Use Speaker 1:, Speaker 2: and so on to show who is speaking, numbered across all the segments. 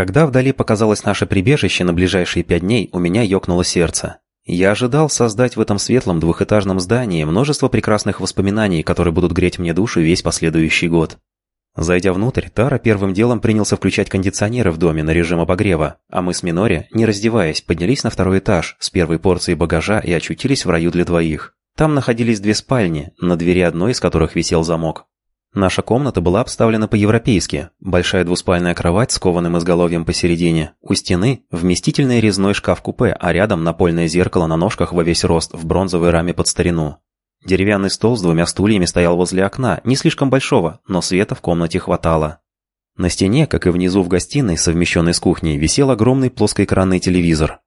Speaker 1: Когда вдали показалось наше прибежище на ближайшие пять дней, у меня ёкнуло сердце. Я ожидал создать в этом светлом двухэтажном здании множество прекрасных воспоминаний, которые будут греть мне душу весь последующий год. Зайдя внутрь, Тара первым делом принялся включать кондиционеры в доме на режим обогрева, а мы с Минори, не раздеваясь, поднялись на второй этаж с первой порцией багажа и очутились в раю для двоих. Там находились две спальни, на двери одной из которых висел замок. Наша комната была обставлена по-европейски. Большая двуспальная кровать с кованым изголовьем посередине. У стены вместительный резной шкаф-купе, а рядом напольное зеркало на ножках во весь рост в бронзовой раме под старину. Деревянный стол с двумя стульями стоял возле окна, не слишком большого, но света в комнате хватало. На стене, как и внизу в гостиной, совмещенной с кухней, висел огромный плоскоэкранный телевизор.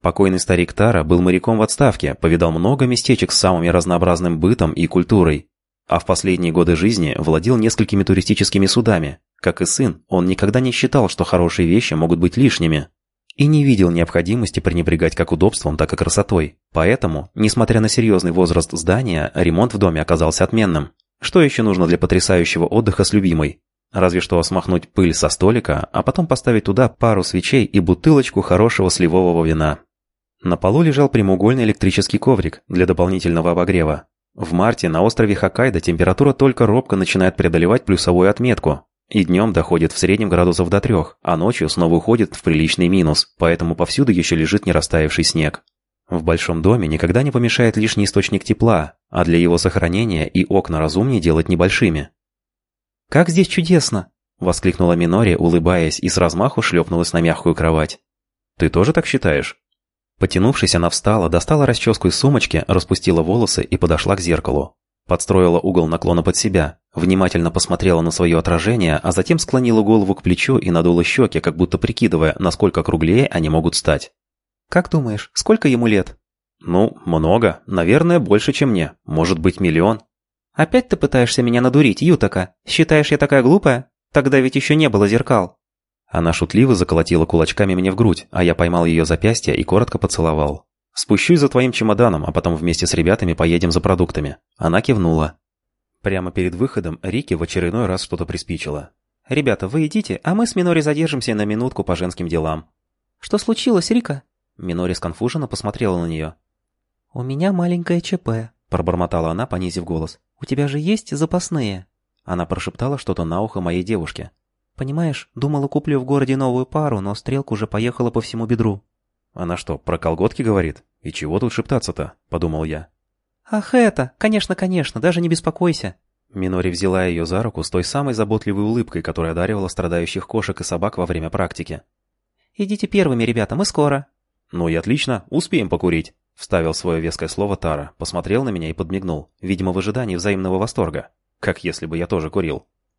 Speaker 1: Покойный старик Тара был моряком в отставке, повидал много местечек с самыми разнообразным бытом и культурой, а в последние годы жизни владел несколькими туристическими судами. Как и сын, он никогда не считал, что хорошие вещи могут быть лишними. И не видел необходимости пренебрегать как удобством, так и красотой. Поэтому, несмотря на серьезный возраст здания, ремонт в доме оказался отменным. Что еще нужно для потрясающего отдыха с любимой? Разве что смахнуть пыль со столика, а потом поставить туда пару свечей и бутылочку хорошего сливового вина. На полу лежал прямоугольный электрический коврик для дополнительного обогрева, в марте на острове Хоккайдо температура только робко начинает преодолевать плюсовую отметку. И днем доходит в среднем градусов до трех, а ночью снова уходит в приличный минус, поэтому повсюду еще лежит не растаявший снег. В большом доме никогда не помешает лишний источник тепла, а для его сохранения и окна разумнее делать небольшими.
Speaker 2: «Как здесь чудесно!»
Speaker 1: — воскликнула Минори, улыбаясь, и с размаху шлепнулась на мягкую кровать. «Ты тоже так считаешь?» Потянувшись, она встала, достала расческу из сумочки, распустила волосы и подошла к зеркалу. Подстроила угол наклона под себя, внимательно посмотрела на свое отражение, а затем склонила голову к плечу и надула щеки, как будто прикидывая, насколько круглее они могут стать.
Speaker 2: «Как думаешь, сколько ему лет?»
Speaker 1: «Ну, много. Наверное, больше, чем мне. Может быть, миллион».
Speaker 2: «Опять ты пытаешься меня надурить, Ютака? Считаешь, я такая глупая? Тогда ведь еще не было зеркал».
Speaker 1: Она шутливо заколотила кулачками мне в грудь, а я поймал ее запястье и коротко поцеловал. «Спущусь за твоим чемоданом, а потом вместе с ребятами поедем за продуктами». Она кивнула. Прямо перед выходом Рике в очередной раз что-то приспичило.
Speaker 2: «Ребята, вы идите, а мы с Минори задержимся на минутку по женским делам». «Что случилось, Рика?»
Speaker 1: Минори сконфуженно посмотрела на нее.
Speaker 2: «У меня маленькое ЧП», — пробормотала она, понизив голос. «У тебя же есть запасные?»
Speaker 1: Она прошептала что-то на ухо моей девушке.
Speaker 2: Понимаешь, думала, куплю в городе новую пару, но стрелка уже поехала по всему бедру.
Speaker 1: Она что, про колготки говорит? И чего тут шептаться-то? Подумал я.
Speaker 2: Ах это, конечно, конечно, даже не беспокойся.
Speaker 1: Минори взяла ее за руку с той самой заботливой улыбкой, которая одаривала страдающих кошек и собак во время практики.
Speaker 2: «Идите первыми, ребята, мы скоро».
Speaker 1: «Ну и отлично, успеем покурить», — вставил свое веское слово Тара, посмотрел на меня и подмигнул, видимо, в ожидании взаимного восторга. Как если бы я тоже курил.